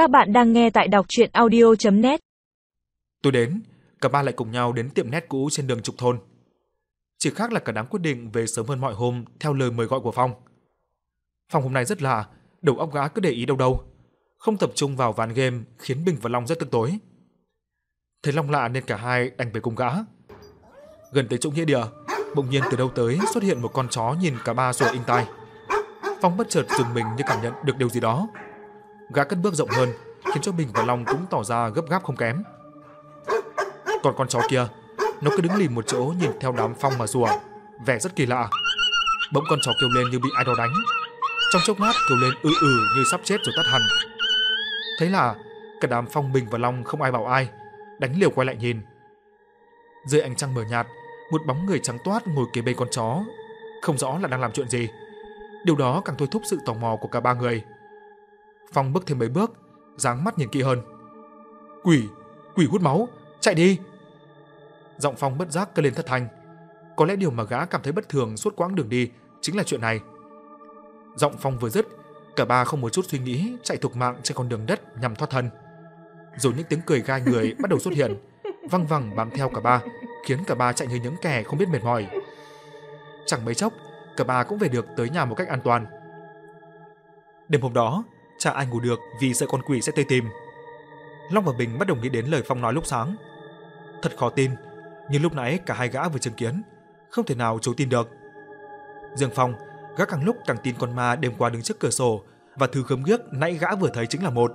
Các bạn đang nghe tại đọc chuyện audio.net Tôi đến, cả ba lại cùng nhau đến tiệm nét cũ trên đường trục thôn. Chỉ khác là cả đám quyết định về sớm hơn mọi hôm theo lời mời gọi của Phong. Phong hôm nay rất lạ, đầu óc gã cứ để ý đâu đâu. Không tập trung vào ván game khiến Bình và Long rất tức tối. Thấy Long lạ nên cả hai đành về cùng gã. Gần tới chỗ nghĩa địa, bỗng nhiên từ đâu tới xuất hiện một con chó nhìn cả ba rồi in tai. Phong bất chợt dừng mình như cảm nhận được điều gì đó. Gã cất bước rộng hơn, khiến cho Bình và Long cũng tỏ ra gấp gáp không kém. Còn con chó kia, nó cứ đứng lìm một chỗ nhìn theo đám Phong mà rùa, vẻ rất kỳ lạ. Bỗng con chó kêu lên như bị ai đó đánh. Trong chốc lát kêu lên ư ử như sắp chết rồi tắt hẳn. Thế là cả đám Phong Bình và Long không ai bảo ai, đánh liều quay lại nhìn. Dưới ánh trăng mờ nhạt, một bóng người trắng toát ngồi kế bên con chó, không rõ là đang làm chuyện gì. Điều đó càng thôi thúc sự tò mò của cả ba người. Phong bước thêm mấy bước, dáng mắt nhìn kỹ hơn. Quỷ, quỷ hút máu, chạy đi. Giọng Phong bất giác cất lên thất thanh. Có lẽ điều mà gã cảm thấy bất thường suốt quãng đường đi chính là chuyện này. Giọng Phong vừa dứt, cả ba không một chút suy nghĩ chạy thục mạng trên con đường đất nhằm thoát thân. Rồi những tiếng cười gai người bắt đầu xuất hiện, văng vẳng bám theo cả ba, khiến cả ba chạy như những kẻ không biết mệt mỏi. Chẳng mấy chốc, cả ba cũng về được tới nhà một cách an toàn. Đêm hôm đó, chả ai ngủ được vì sợ con quỷ sẽ tới tìm. Long và Bình bắt đầu nghĩ đến lời Phong nói lúc sáng. Thật khó tin, nhưng lúc nãy cả hai gã vừa chứng kiến, không thể nào chối tin được. Dương Phong, gã càng lúc càng tin con ma đêm qua đứng trước cửa sổ và thứ gớm ghiếc nãy gã vừa thấy chính là một.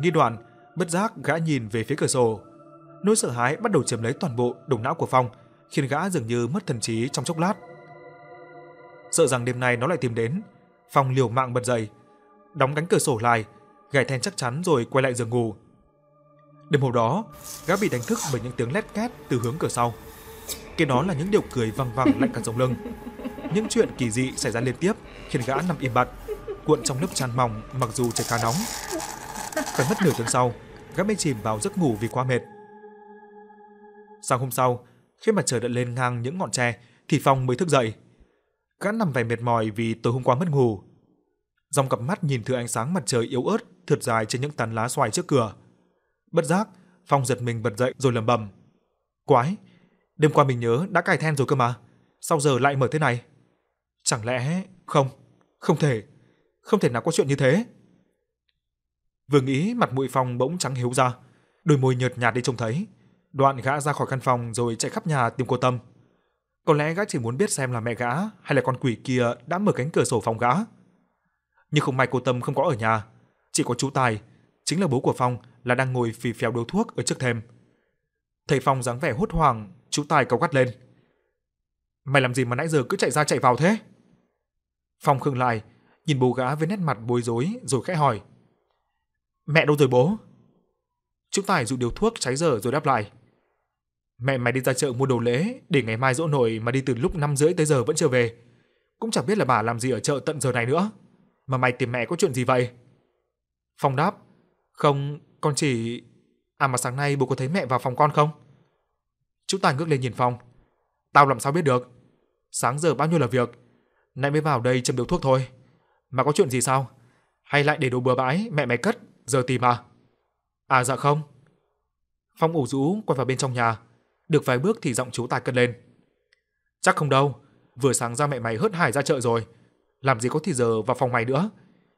Nghi đoạn, bất giác gã nhìn về phía cửa sổ. Nỗi sợ hãi bắt đầu chiếm lấy toàn bộ đồng não của Phong, khiến gã dường như mất thần trí trong chốc lát. Sợ rằng đêm nay nó lại tìm đến, Phong liều mạng bật dậy, đóng cánh cửa sổ lại, gài then chắc chắn rồi quay lại giường ngủ. Đêm hôm đó, gã bị đánh thức bởi những tiếng lét két từ hướng cửa sau. kế đó là những điệu cười vang vang lạnh cả sống lưng. Những chuyện kỳ dị xảy ra liên tiếp khiến gã nằm im bặt, cuộn trong lớp chăn mỏng mặc dù trời khá nóng. Phải mất nửa tiếng sau, gã mới chìm vào giấc ngủ vì quá mệt. Sáng hôm sau, khi mặt trời đã lên ngang những ngọn tre, thì Phong mới thức dậy. Gã nằm vẻ mệt mỏi vì tối hôm qua mất ngủ. Dòng cặp mắt nhìn thứ ánh sáng mặt trời yếu ớt thượt dài trên những tán lá xoài trước cửa. Bất giác, Phong giật mình bật dậy rồi lẩm bẩm. Quái, đêm qua mình nhớ đã cài then rồi cơ mà, sao giờ lại mở thế này? Chẳng lẽ... Không, không thể, không thể nào có chuyện như thế. Vừa nghĩ mặt mũi Phong bỗng trắng hiếu ra, đôi môi nhợt nhạt đi trông thấy. Đoạn gã ra khỏi căn phòng rồi chạy khắp nhà tìm cô Tâm. Có lẽ gã chỉ muốn biết xem là mẹ gã hay là con quỷ kia đã mở cánh cửa sổ phòng gã. Nhưng không may cô Tâm không có ở nhà, chỉ có chú Tài, chính là bố của Phong là đang ngồi phì phèo đấu thuốc ở trước thềm. Thấy Phong dáng vẻ hốt hoảng, chú Tài cáu gắt lên. Mày làm gì mà nãy giờ cứ chạy ra chạy vào thế? Phong khựng lại, nhìn bố gã với nét mặt bối rối rồi khẽ hỏi. Mẹ đâu rồi bố? Chú Tài dụ điều thuốc cháy dở rồi đáp lại. Mẹ mày đi ra chợ mua đồ lễ để ngày mai dỗ nổi mà đi từ lúc 5 rưỡi tới giờ vẫn chưa về. Cũng chẳng biết là bà làm gì ở chợ tận giờ này nữa. Mà mày tìm mẹ có chuyện gì vậy? Phong đáp. Không, con chỉ... À mà sáng nay bố có thấy mẹ vào phòng con không? Chú Tài ngước lên nhìn Phong. Tao làm sao biết được? Sáng giờ bao nhiêu là việc. Nãy mới vào đây châm điều thuốc thôi. Mà có chuyện gì sao? Hay lại để đồ bừa bãi mẹ mày cất, giờ tìm à? À dạ không. Phong ủ rũ quay vào bên trong nhà. Được vài bước thì giọng chú Tài cất lên. Chắc không đâu, vừa sáng ra mẹ mày hớt hải ra chợ rồi. Làm gì có thì giờ vào phòng mày nữa,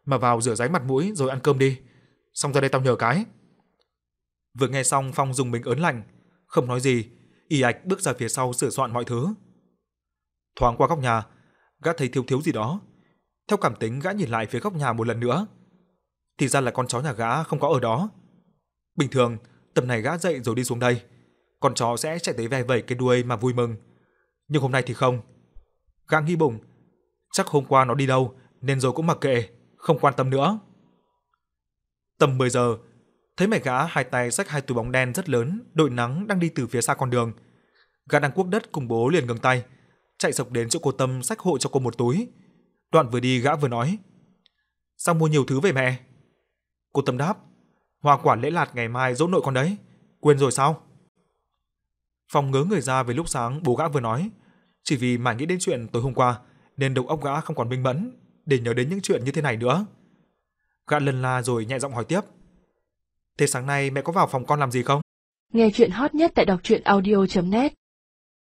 mà vào rửa ráy mặt mũi rồi ăn cơm đi. Xong ra đây tao nhờ cái. Vừa nghe xong Phong dùng mình ớn lạnh, không nói gì, y ạch bước ra phía sau sửa soạn mọi thứ. Thoáng qua góc nhà, gã thấy thiếu thiếu gì đó. Theo cảm tính gã nhìn lại phía góc nhà một lần nữa. Thì ra là con chó nhà gã không có ở đó. Bình thường, tầm này gã dậy rồi đi xuống đây, con chó sẽ chạy tới ve vẩy cái đuôi mà vui mừng. Nhưng hôm nay thì không. Gã nghi bụng, chắc hôm qua nó đi đâu nên rồi cũng mặc kệ, không quan tâm nữa. Tầm 10 giờ, thấy mẹ gã hai tay xách hai túi bóng đen rất lớn, đội nắng đang đi từ phía xa con đường. Gã đang cuốc đất cùng bố liền ngừng tay, chạy sộc đến chỗ cô Tâm xách hộ cho cô một túi. Đoạn vừa đi gã vừa nói: "Sao mua nhiều thứ về mẹ?" Cô Tâm đáp: "Hoa quả lễ lạt ngày mai dỗ nội con đấy, quên rồi sao?" Phong ngớ người ra về lúc sáng bố gã vừa nói, chỉ vì mãi nghĩ đến chuyện tối hôm qua nên đầu óc gã không còn minh mẫn để nhớ đến những chuyện như thế này nữa. Gã lân la rồi nhẹ giọng hỏi tiếp. Thế sáng nay mẹ có vào phòng con làm gì không? Nghe chuyện hot nhất tại đọc truyện audio.net